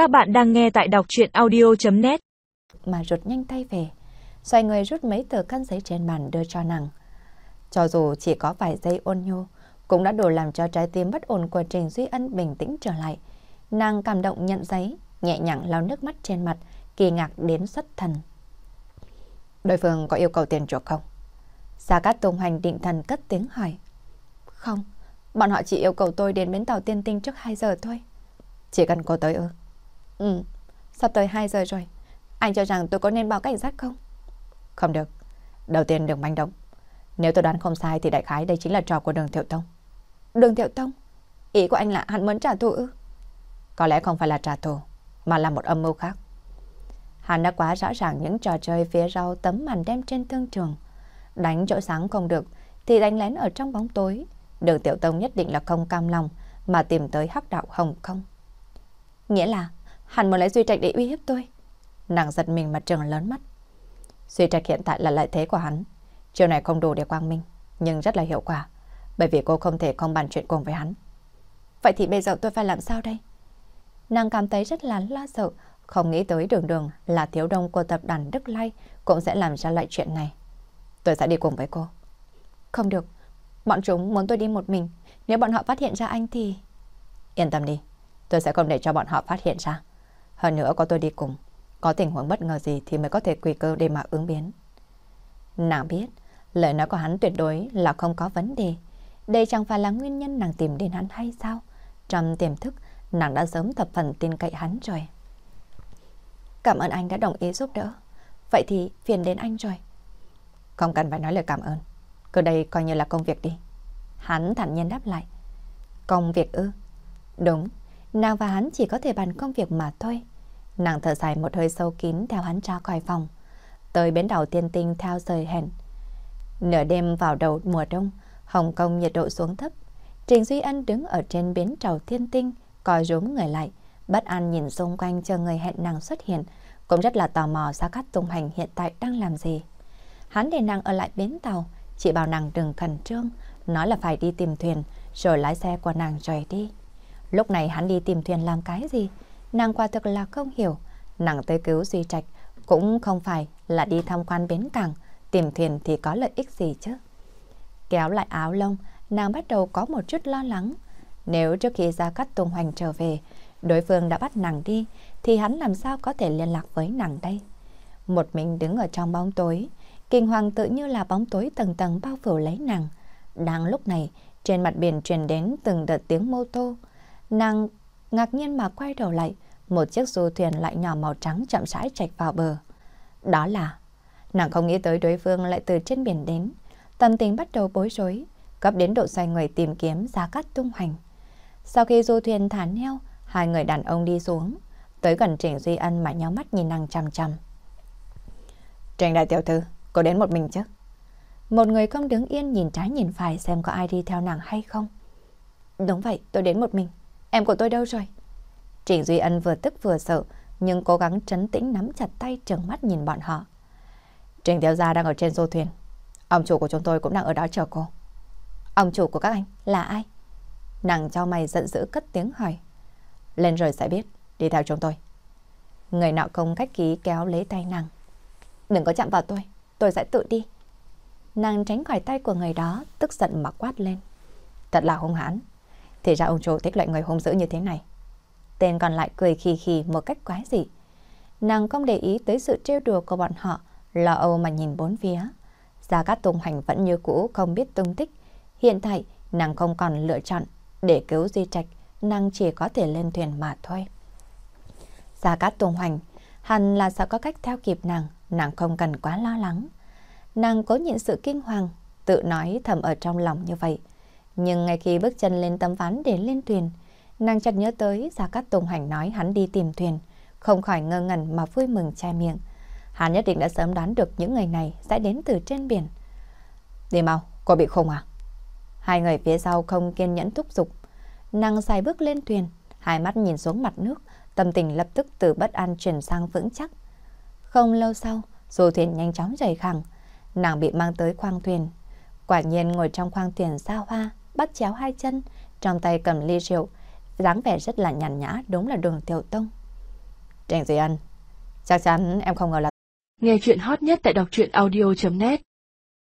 Các bạn đang nghe tại đọc chuyện audio.net Mà rút nhanh tay về, xoay người rút mấy tờ khăn giấy trên bàn đưa cho nàng. Cho dù chỉ có vài giây ôn nhu, cũng đã đủ làm cho trái tim bất ổn của Trình Duy Ân bình tĩnh trở lại. Nàng cảm động nhận giấy, nhẹ nhàng lau nước mắt trên mặt, kỳ ngạc đến xuất thần. Đối phương có yêu cầu tiền chuộc không? Gia Cát Tùng Hành định thần cất tiếng hỏi. Không, bọn họ chỉ yêu cầu tôi đến bến tàu tiên tinh trước 2 giờ thôi. Chỉ cần cô tới ư? Ừ, sắp tới 2 giờ rồi. Anh cho rằng tôi có nên báo cảnh sát không? Không được. Đầu tiên đừng manh động. Nếu tôi đoán không sai thì đại khái đây chính là trò của đường Thiệu Tông. Đường Thiệu Tông? Ý của anh là hắn muốn trả thù ư? Có lẽ không phải là trả thù, mà là một âm mưu khác. Hắn đã quá rõ ràng những trò chơi phía sau tấm màn đem trên thương trường. Đánh chỗ sáng không được, thì đánh lén ở trong bóng tối. Đường Tiểu Tông nhất định là không cam lòng, mà tìm tới hắc đạo Hồng không. Nghĩa là, hắn muốn lấy Duy Trạch để uy hiếp tôi. Nàng giật mình mà trừng lớn mắt. Duy Trạch hiện tại là lợi thế của hắn. Chiều này không đủ để quang minh, nhưng rất là hiệu quả. Bởi vì cô không thể không bàn chuyện cùng với hắn. Vậy thì bây giờ tôi phải làm sao đây? Nàng cảm thấy rất là lo sợ, không nghĩ tới đường đường là thiếu đông của tập đoàn Đức Lai cũng sẽ làm ra lại chuyện này. Tôi sẽ đi cùng với cô. Không được, bọn chúng muốn tôi đi một mình. Nếu bọn họ phát hiện ra anh thì... Yên tâm đi, tôi sẽ không để cho bọn họ phát hiện ra. Hơn nữa có tôi đi cùng, có tình huống bất ngờ gì thì mới có thể quỳ cơ để mà ứng biến. Nàng biết, lời nói của hắn tuyệt đối là không có vấn đề. Đây chẳng phải là nguyên nhân nàng tìm đến hắn hay sao? Trong tiềm thức, nàng đã sớm thập phần tin cậy hắn rồi. Cảm ơn anh đã đồng ý giúp đỡ. Vậy thì phiền đến anh rồi. Không cần phải nói lời cảm ơn. Cứ đây coi như là công việc đi. Hắn thản nhiên đáp lại. Công việc ư? Đúng, nàng và hắn chỉ có thể bàn công việc mà thôi. Nàng thở dài một hơi sâu kín theo hắn ra khỏi phòng. Tới bến đảo tiên tinh theo rời hẹn. Nửa đêm vào đầu mùa đông, Hồng Kông nhiệt độ xuống thấp. Trình Duy Ân đứng ở trên bến tàu thiên tinh, coi rúm người lại, bất an nhìn xung quanh chờ người hẹn nàng xuất hiện, cũng rất là tò mò Gia Cát Tung Hành hiện tại đang làm gì. Hắn để nàng ở lại bến tàu, chỉ bảo nàng đừng khẩn trương, nói là phải đi tìm thuyền, rồi lái xe của nàng rời đi. Lúc này hắn đi tìm thuyền làm cái gì? Nàng quả thực là không hiểu. Nàng tới cứu Duy Trạch cũng không phải là đi tham quan bến cảng, tìm thuyền thì có lợi ích gì chứ. Kéo lại áo lông, nàng bắt đầu có một chút lo lắng. Nếu trước khi Gia Cát Tung Hoành trở về, đối phương đã bắt nàng đi, thì hắn làm sao có thể liên lạc với nàng đây? Một mình đứng ở trong bóng tối, kinh hoàng tự như là bóng tối tầng tầng bao phủ lấy nàng. Đang lúc này, trên mặt biển truyền đến từng đợt tiếng mô tô. Nàng ngạc nhiên mà quay đầu lại, một chiếc du thuyền lại nhỏ màu trắng chậm rãi chạy vào bờ. Đó là, nàng không nghĩ tới đối phương lại từ trên biển đến. Tâm tình bắt đầu bối rối, cấp đến độ xoay người tìm kiếm giá cát tung hành. Sau khi du thuyền thả neo, hai người đàn ông đi xuống, tới gần Trịnh Duy Ân mà nhau mắt nhìn nàng chằm chằm. Trịnh đại tiểu thư, cô đến một mình chứ? Một người không đứng yên nhìn trái nhìn phải xem có ai đi theo nàng hay không. Đúng vậy, tôi đến một mình. Em của tôi đâu rồi? Trịnh Duy Ân vừa tức vừa sợ, nhưng cố gắng trấn tĩnh nắm chặt tay trừng mắt nhìn bọn họ. Trịnh Thiếu Gia đang ở trên du thuyền. Ông chủ của chúng tôi cũng đang ở đó chờ cô. Ông chủ của các anh là ai? Nàng cho mày giận dữ cất tiếng hỏi. Lên rồi sẽ biết, đi theo chúng tôi. Người nọ công cách ký kéo lấy tay nàng. Đừng có chạm vào tôi, tôi sẽ tự đi. Nàng tránh khỏi tay của người đó, tức giận mà quát lên. Thật là hung hãn. Thì ra ông chủ thích loại người hung dữ như thế này. Tên còn lại cười khì khì một cách quái dị. Nàng không để ý tới sự trêu đùa của bọn họ, lo âu mà nhìn bốn phía. Gia Cát Tùng Hành vẫn như cũ không biết tung tích. Hiện tại, nàng không còn lựa chọn để cứu Duy Trạch, nàng chỉ có thể lên thuyền mà thôi. Gia Cát Tùng Hành, hẳn là sao có cách theo kịp nàng, nàng không cần quá lo lắng. Nàng cố nhịn sự kinh hoàng, tự nói thầm ở trong lòng như vậy. Nhưng ngay khi bước chân lên tấm ván để lên thuyền, nàng chợt nhớ tới Gia Cát Tùng Hành nói hắn đi tìm thuyền, không khỏi ngơ ngẩn mà vui mừng che miệng. Hắn nhất định đã sớm đoán được những người này sẽ đến từ trên biển. Đi mau, cô bị không à? Hai người phía sau không kiên nhẫn thúc giục. Nàng xài bước lên thuyền, hai mắt nhìn xuống mặt nước, tâm tình lập tức từ bất an chuyển sang vững chắc. Không lâu sau, dù thuyền nhanh chóng rời khẳng, nàng bị mang tới khoang thuyền. Quả nhiên ngồi trong khoang thuyền xa hoa, bắt chéo hai chân, trong tay cầm ly rượu, dáng vẻ rất là nhàn nhã, đúng là đường tiểu tông. Trình Duy anh chắc chắn em không ngờ là... Nghe chuyện hot nhất tại đọc truyện audio.net